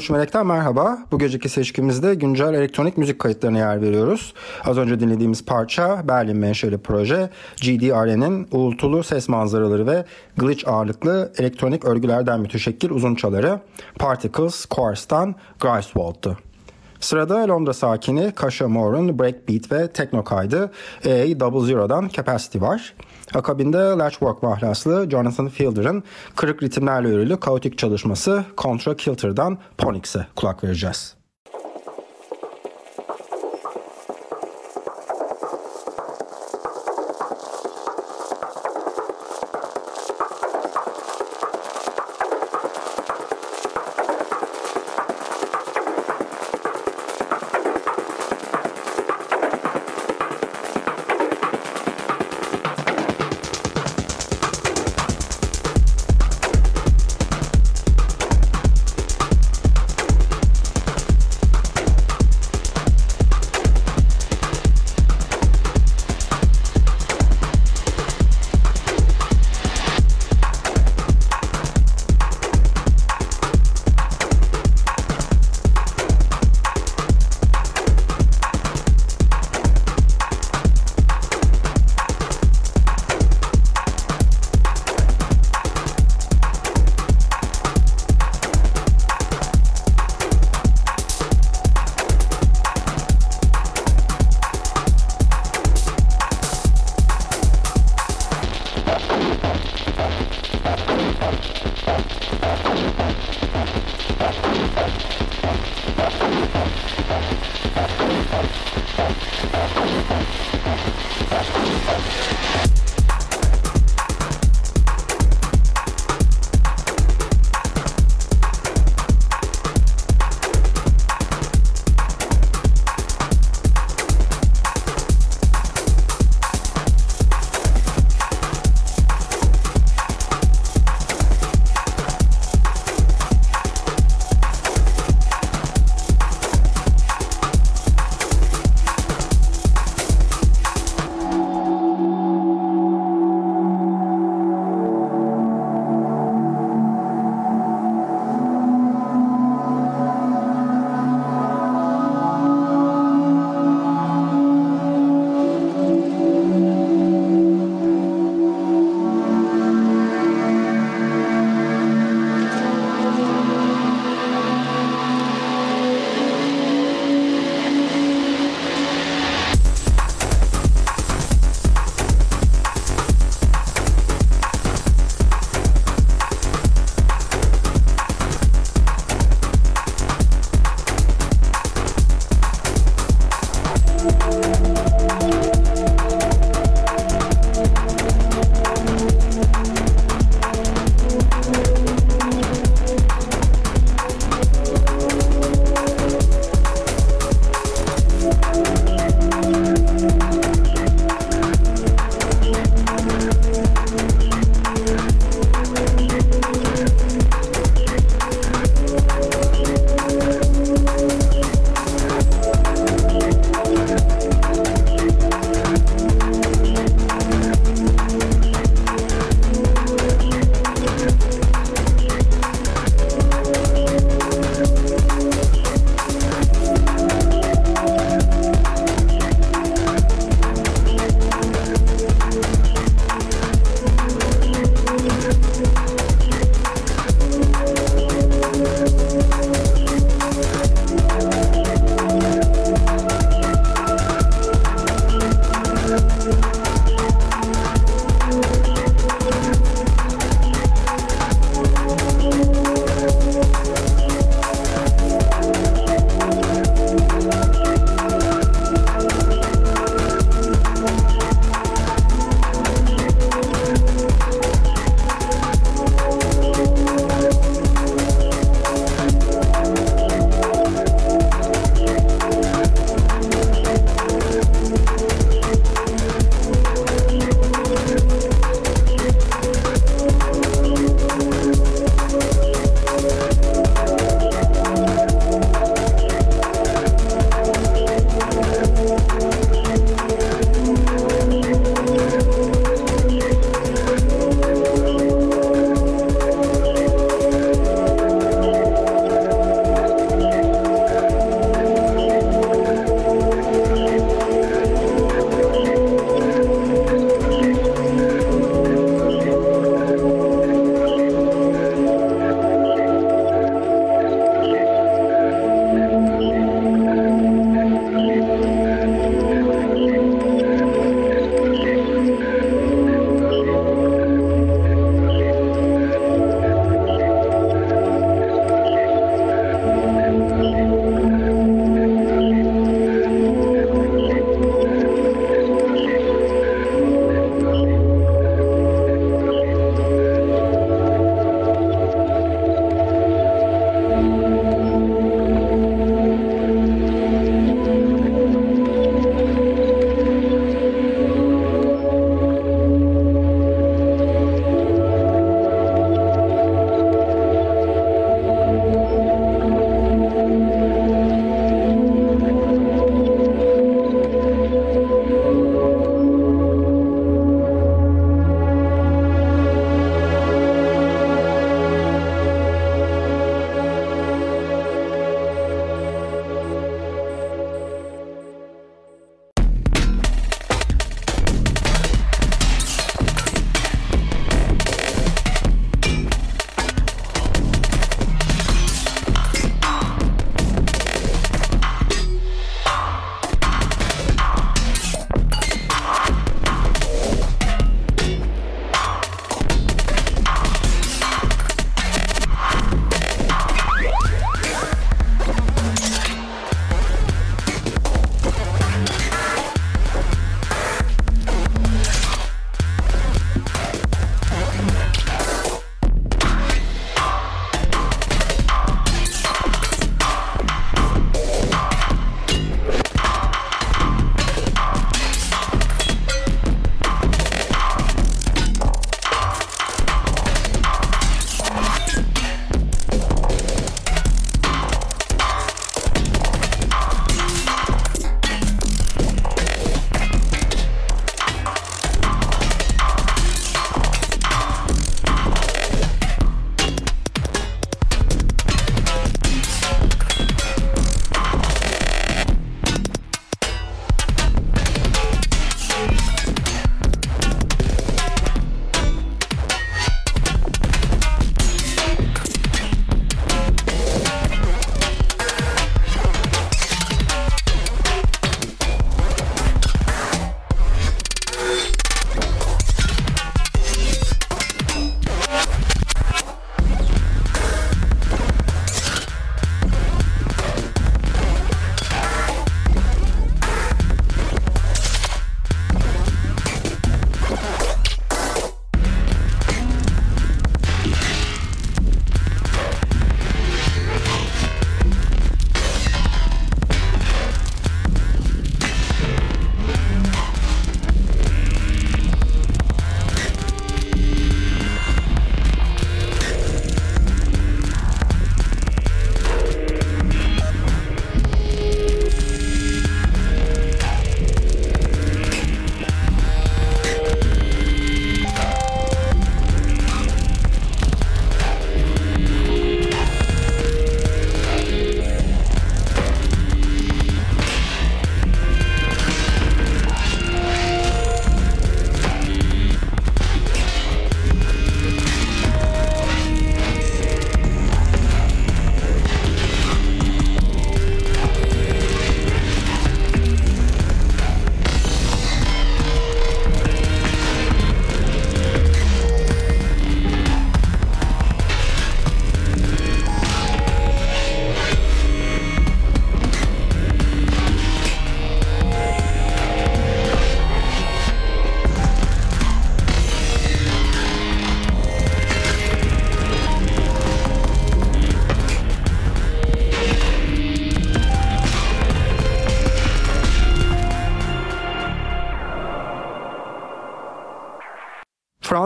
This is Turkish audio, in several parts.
Konuş Melek'ten merhaba. Bu geceki seçkimizde güncel elektronik müzik kayıtlarına yer veriyoruz. Az önce dinlediğimiz parça Berlin menşeli proje GDR'nin uğultulu ses manzaraları ve glitch ağırlıklı elektronik örgülerden müteşekkil uzun çaları Particles Quartz'tan Greifswald'tu. Sırada Londra sakini Kasha Moore'un breakbeat ve techno kaydı A Double Zero'dan Capacity var. Akabinde Latchwork mahlaslı Jonathan Fielder'ın kırık ritimlerle örülü kaotik çalışması Contra Kilter'dan Ponix'e kulak vereceğiz.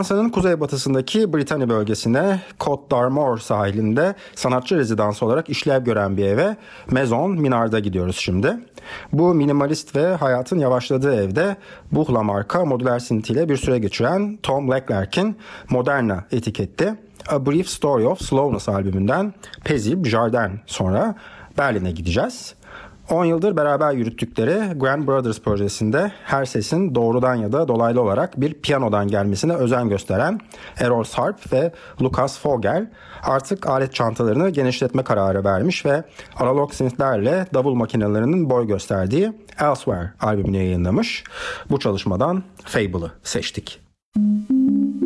Fransa'nın kuzeybatısındaki Britanya bölgesine Côte d'Armor sahilinde sanatçı rezidansı olarak işlev gören bir eve Maison Minard'a gidiyoruz şimdi. Bu minimalist ve hayatın yavaşladığı evde Buchla marka modüler sintiyle bir süre geçiren Tom Leclerc'in Moderna etiketli A Brief Story of Slowness albümünden Paisible Jardin sonra Berlin'e gideceğiz. 10 yıldır beraber yürüttükleri Grand Brothers projesinde her sesin doğrudan ya da dolaylı olarak bir piyanodan gelmesine özen gösteren Errol Sarp ve Lucas Vogel artık alet çantalarını genişletme kararı vermiş ve analog synthlerle davul makinelerinin boy gösterdiği Elsewhere albümünü yayınlamış. Bu çalışmadan Fable'ı seçtik. Müzik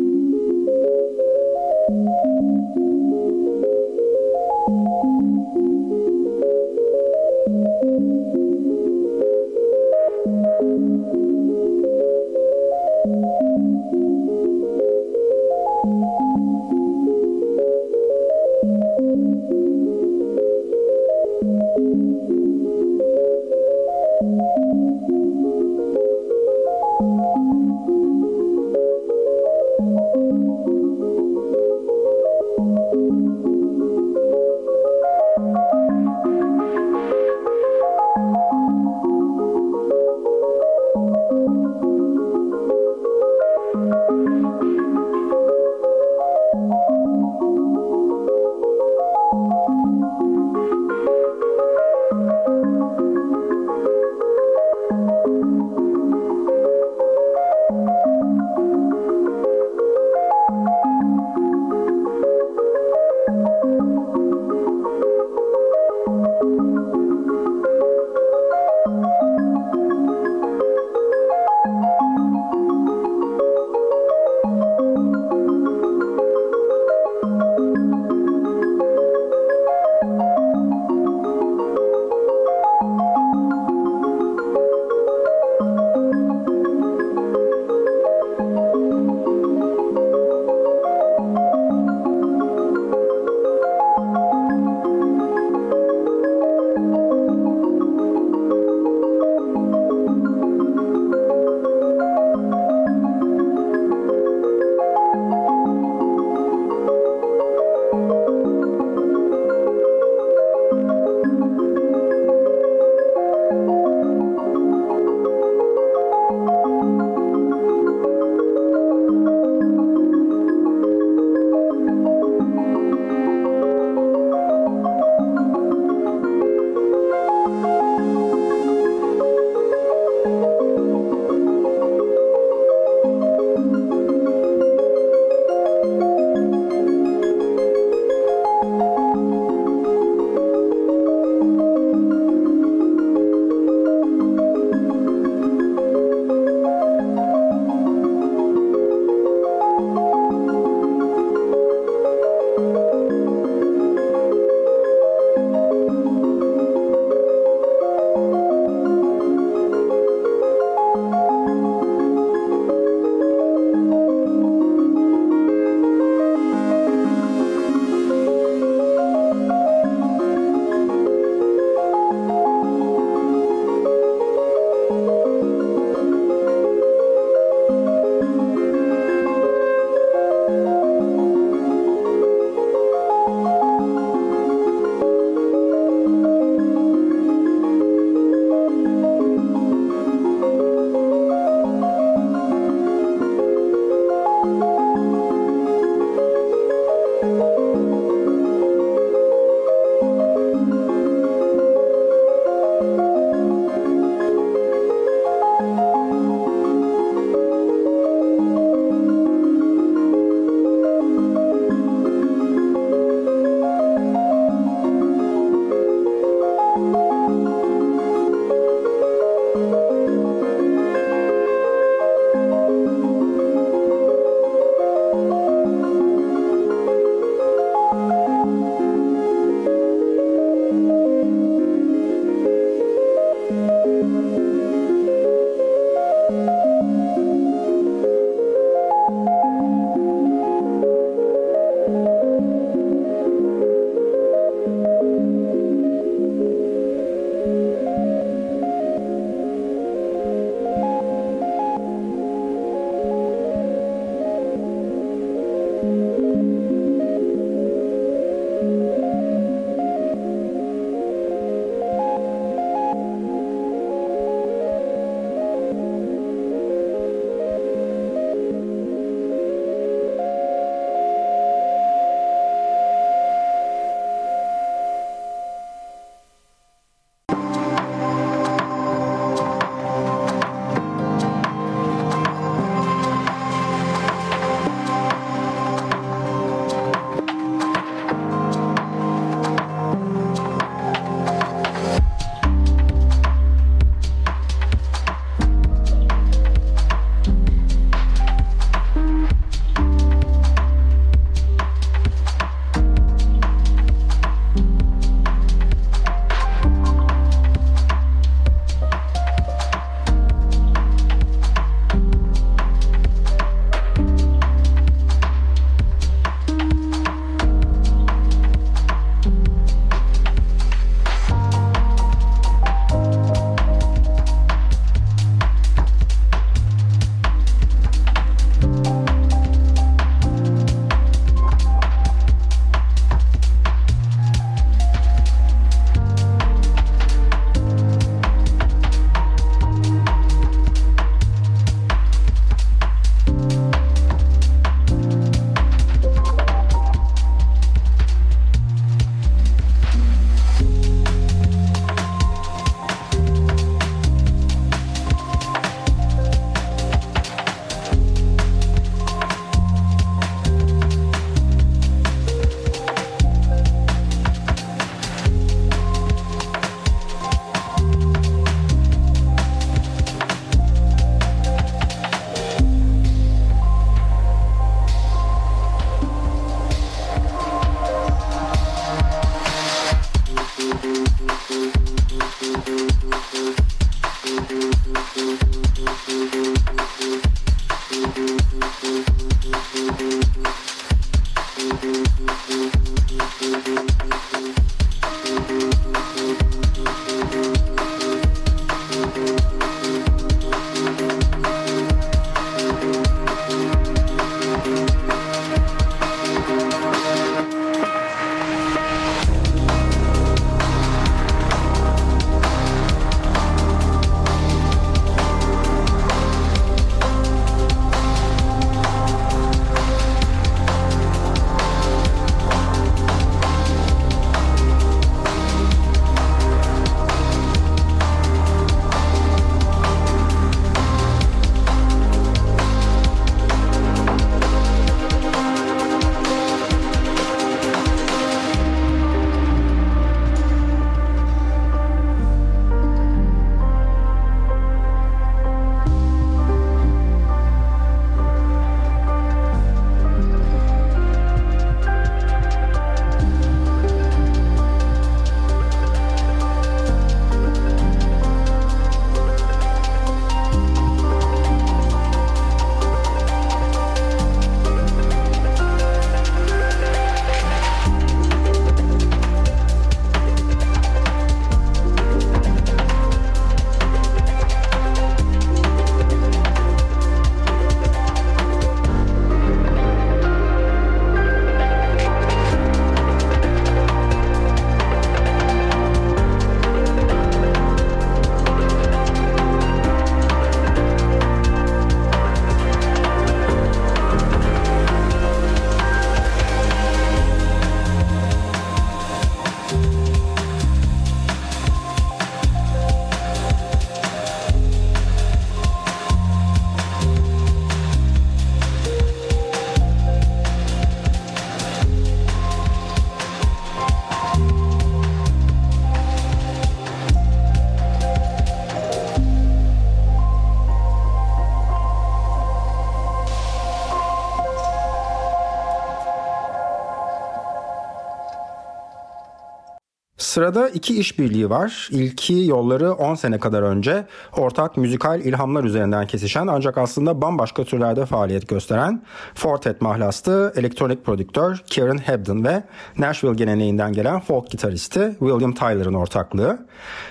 Sırada iki işbirliği var. İlki yolları 10 sene kadar önce ortak müzikal ilhamlar üzerinden kesişen ancak aslında bambaşka türlerde faaliyet gösteren Fortet mahlaslı elektronik prodüktör Kieran Hebden ve Nashville geleneğinden gelen folk gitaristi William Tyler'ın ortaklığı.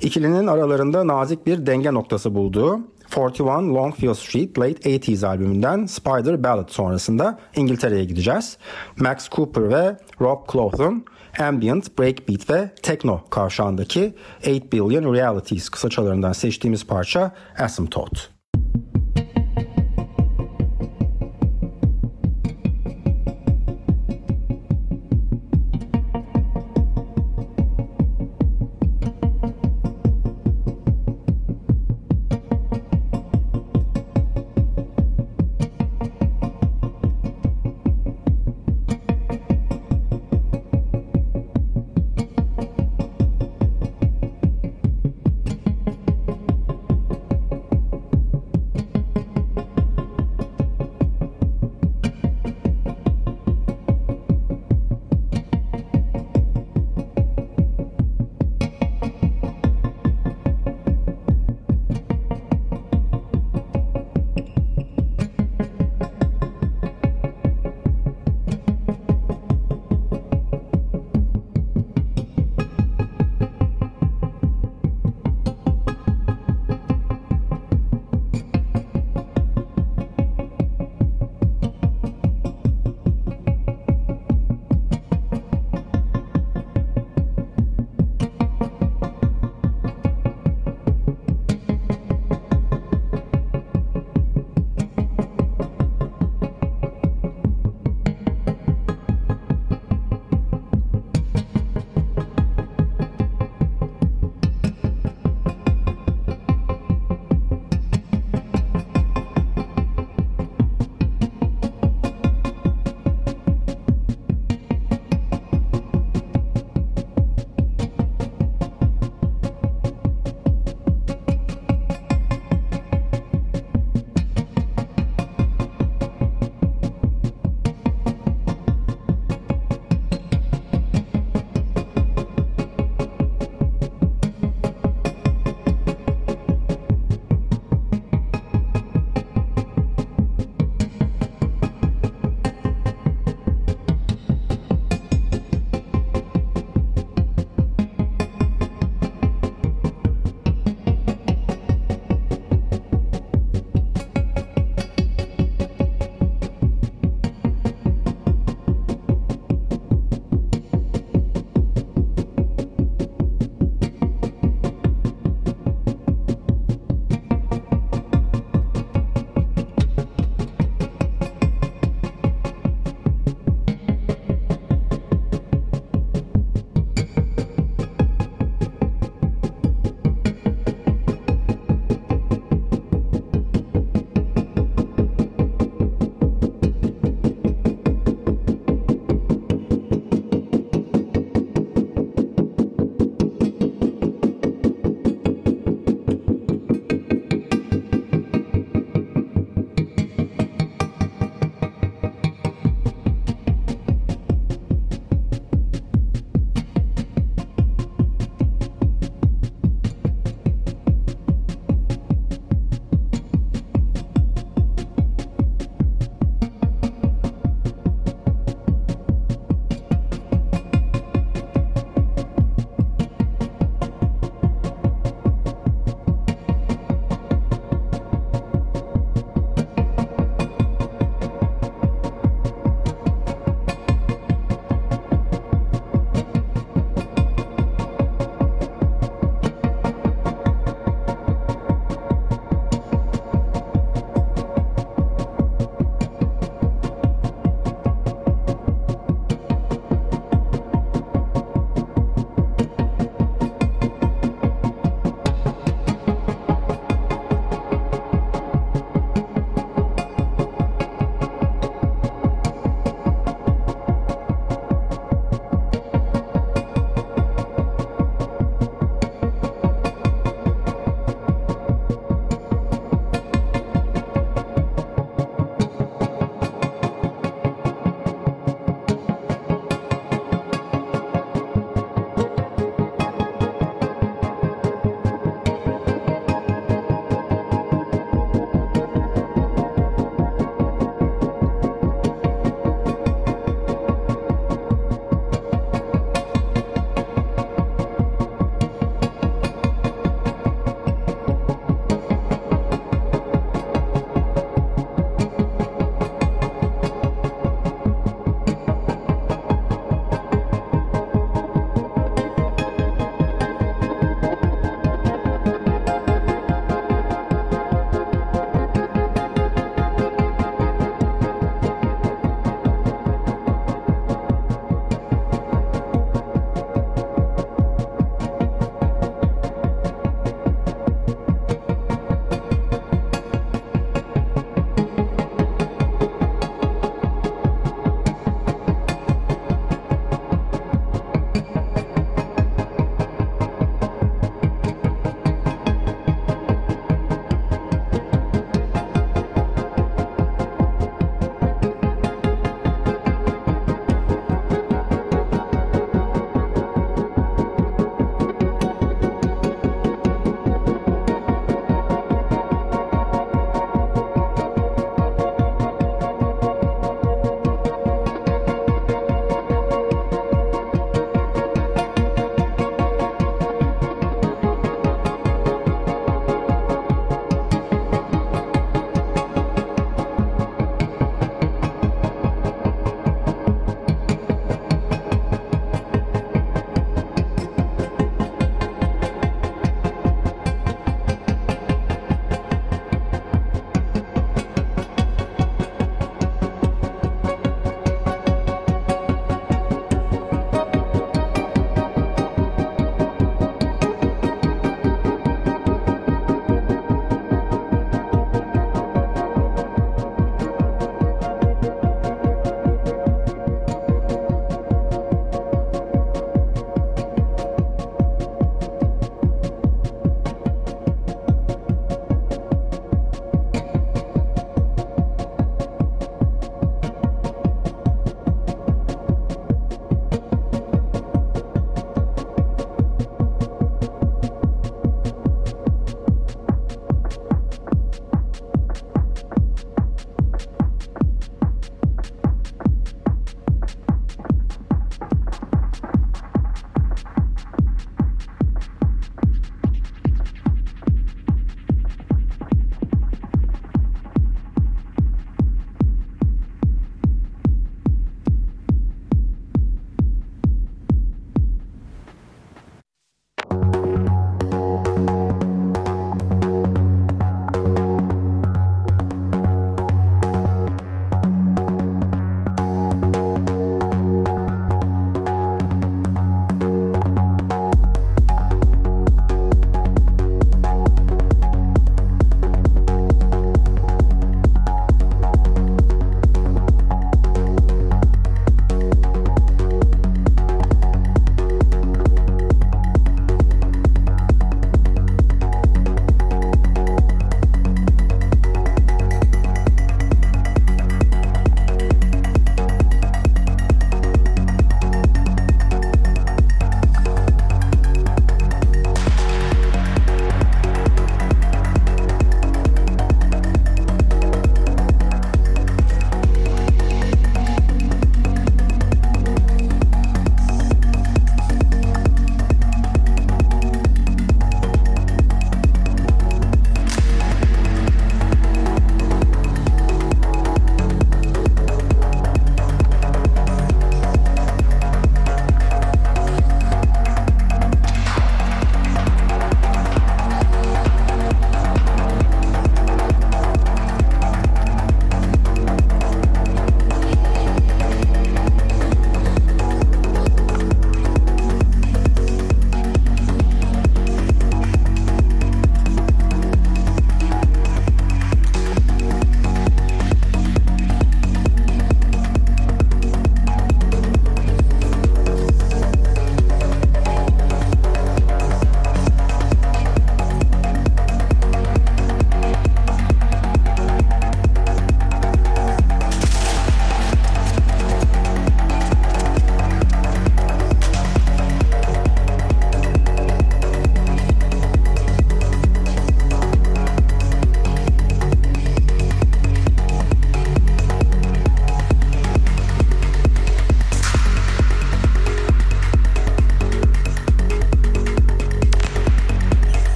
İkilinin aralarında nazik bir denge noktası bulduğu 41 Longfield Street Late 80s albümünden Spider Ballad sonrasında İngiltere'ye gideceğiz. Max Cooper ve Rob Clothan ambient, breakbeat ve techno kavşağındaki 8 Billion Realities kısaçalarından seçtiğimiz parça Asymptote.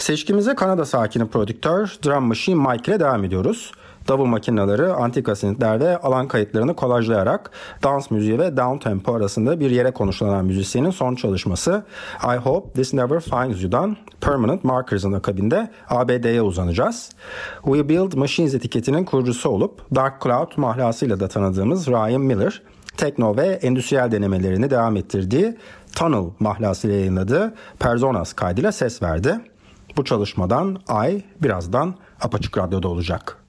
Seçkimize Kanada sakini prodüktör Drum Machine Mike ile devam ediyoruz. Davul makineleri, antika synthler ve alan kayıtlarını kolajlayarak dans müziği ve down tempo arasında bir yere konuşlanan müzisyenin son çalışması I Hope This Never Finds You'dan Permanent Markers'ın akabinde ABD'ye uzanacağız. We Build Machines etiketinin kurucusu olup Dark Cloud mahlasıyla da tanıdığımız Ryan Miller, tekno ve endüstriyel denemelerini devam ettirdiği Tunnel mahlasıyla yayınladığı Personas kaydıyla ses verdi. Bu çalışmadan Ay birazdan Apaçık Radyo'da olacak.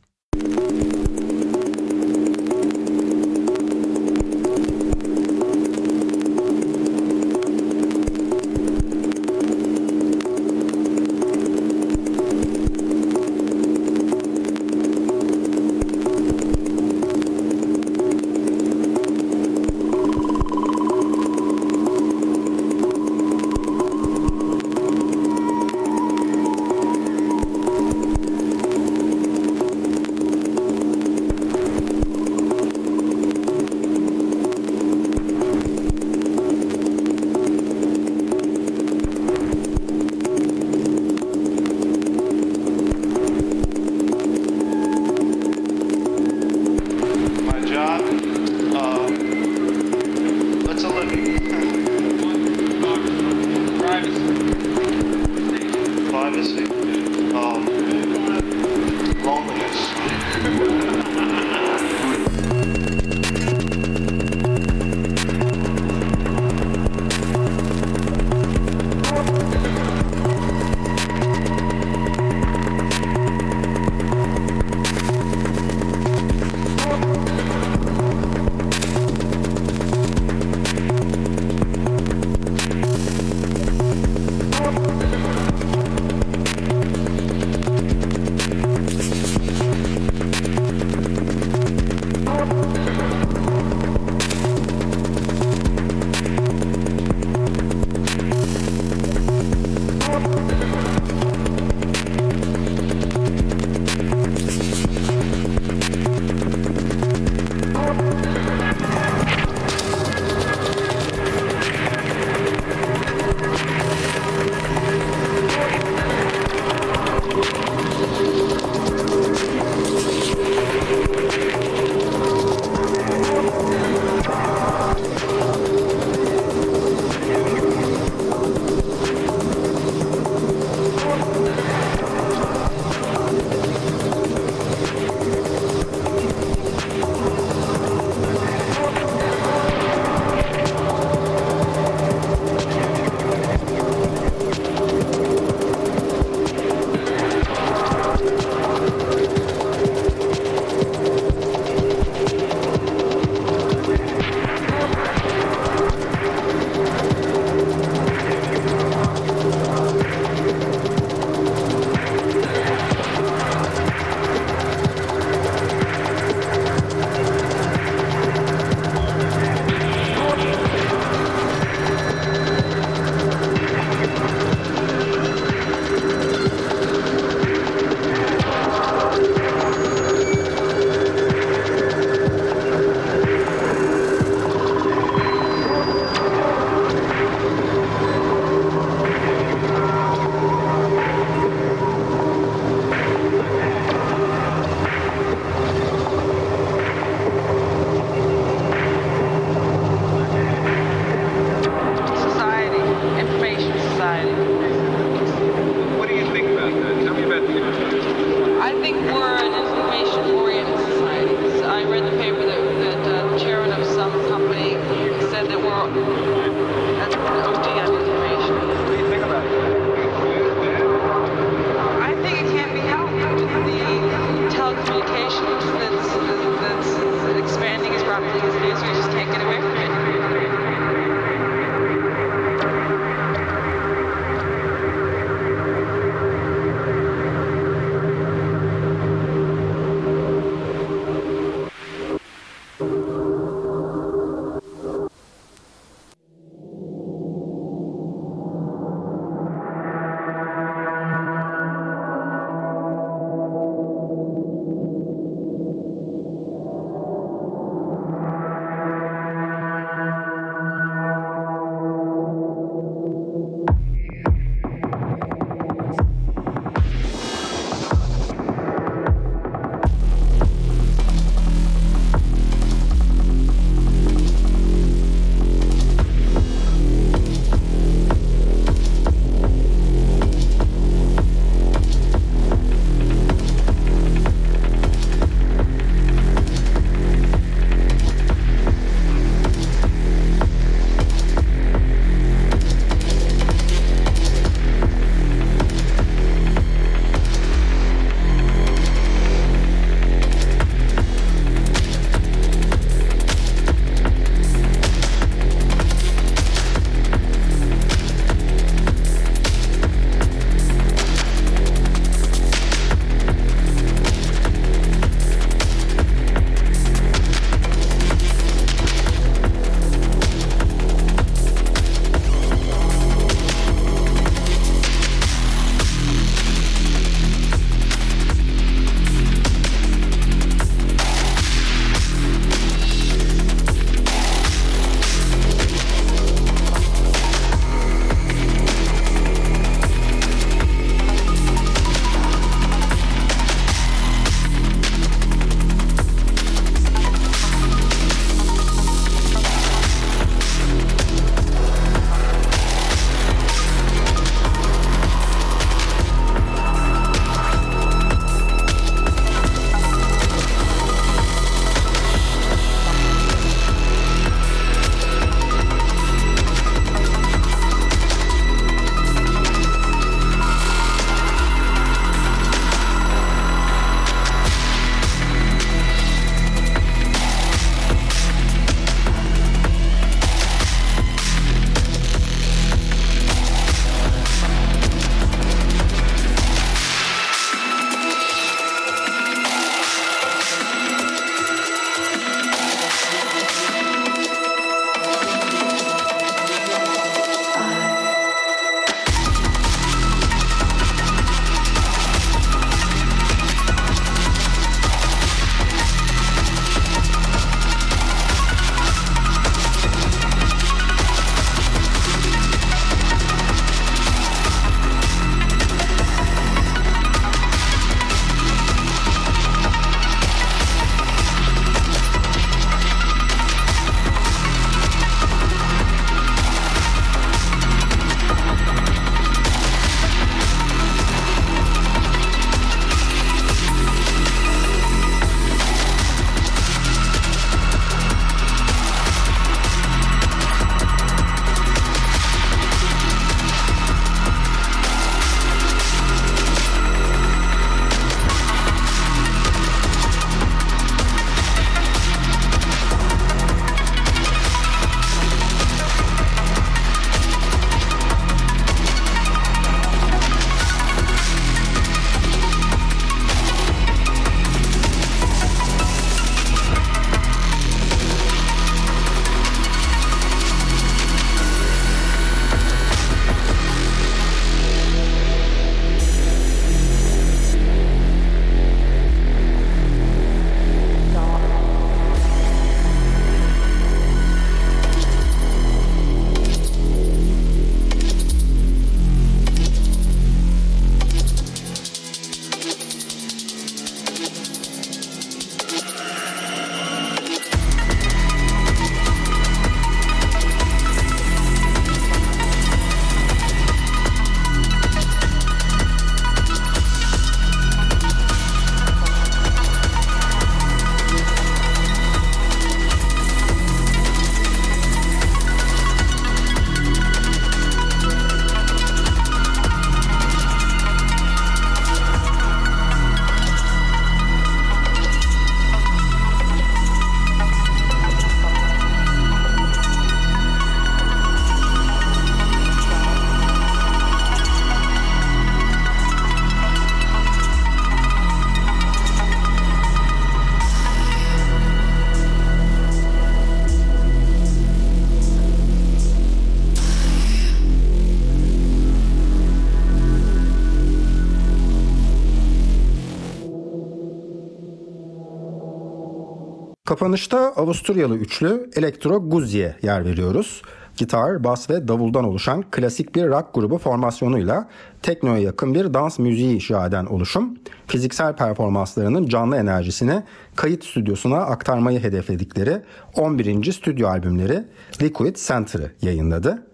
Kapanışta Avusturyalı üçlü Elektro Guzzi'ye yer veriyoruz. Gitar, bas ve davuldan oluşan klasik bir rock grubu formasyonuyla teknoya yakın bir dans müziği icra eden oluşum, fiziksel performanslarının canlı enerjisini kayıt stüdyosuna aktarmayı hedefledikleri 11. stüdyo albümleri Liquid Center'ı yayınladı.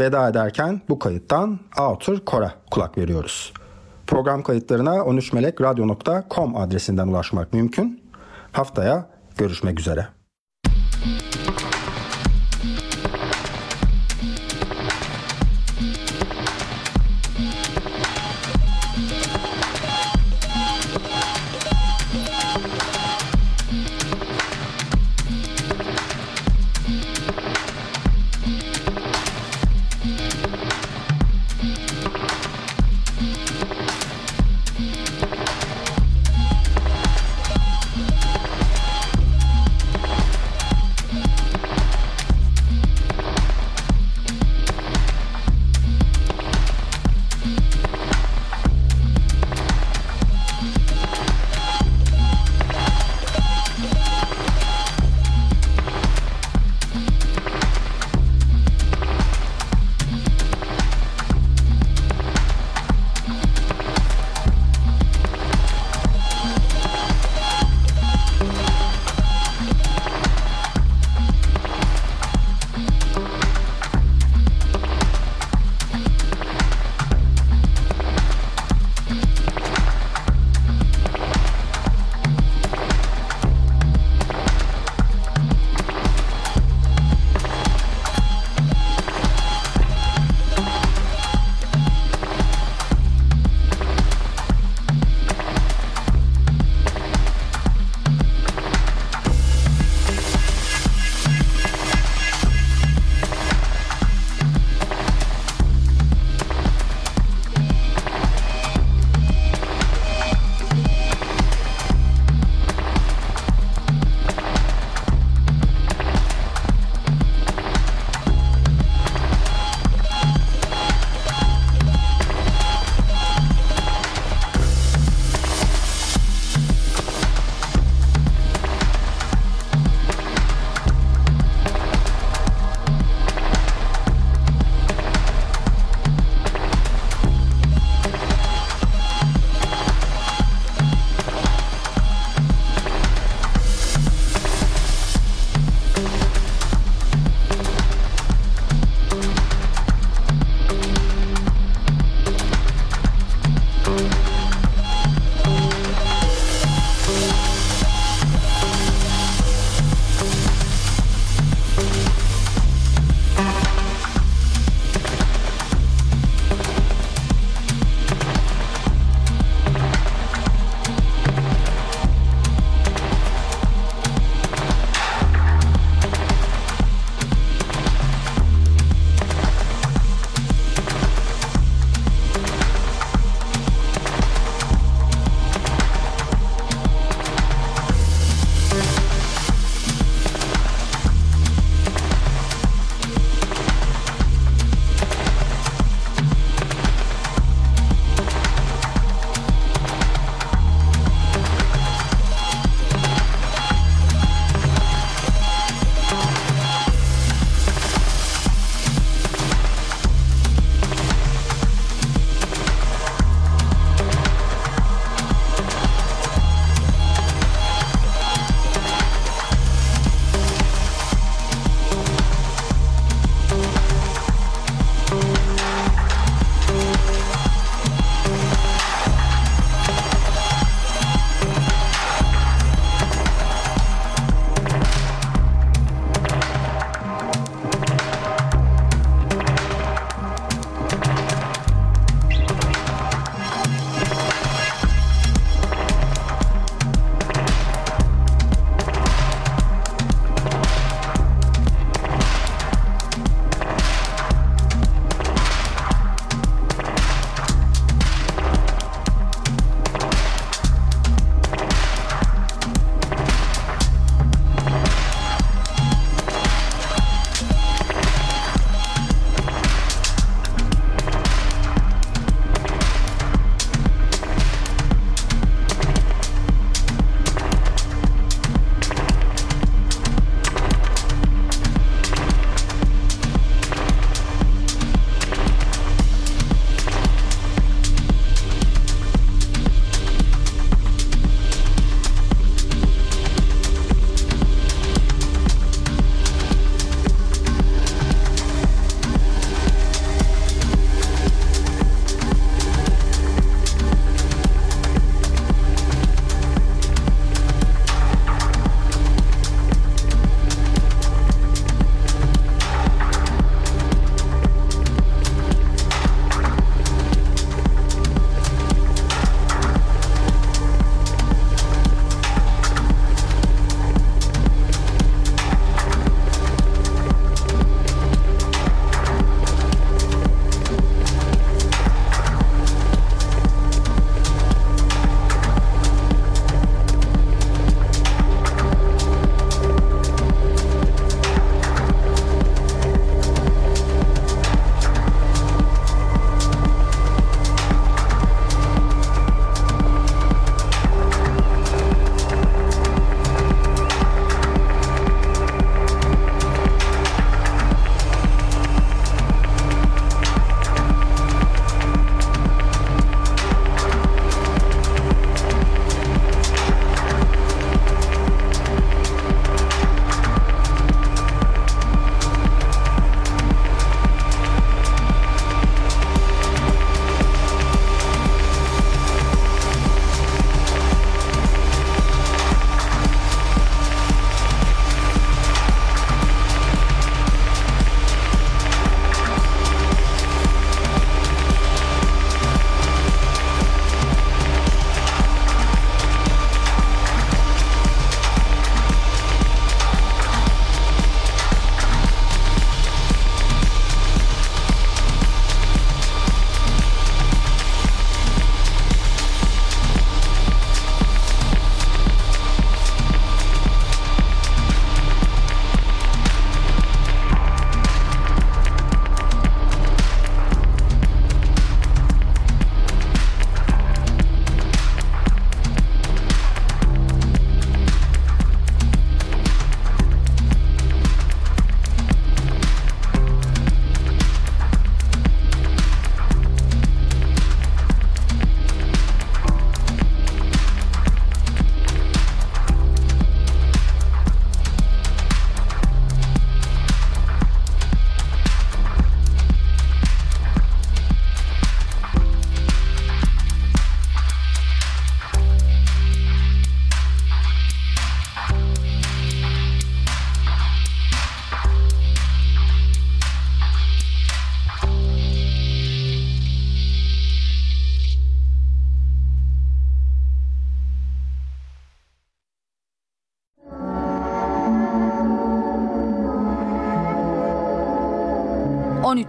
Veda ederken bu kayıttan Outer Core'a kulak veriyoruz. Program kayıtlarına 13melekradyo.com adresinden ulaşmak mümkün. Haftaya görüşmek üzere.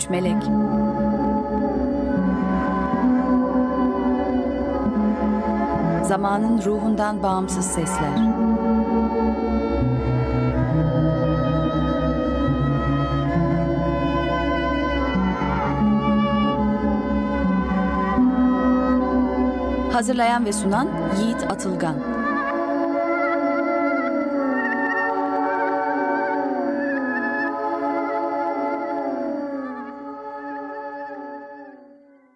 13 melek. Zamanın ruhundan bağımsız sesler. Hazırlayan ve sunan Yiğit Atılgan.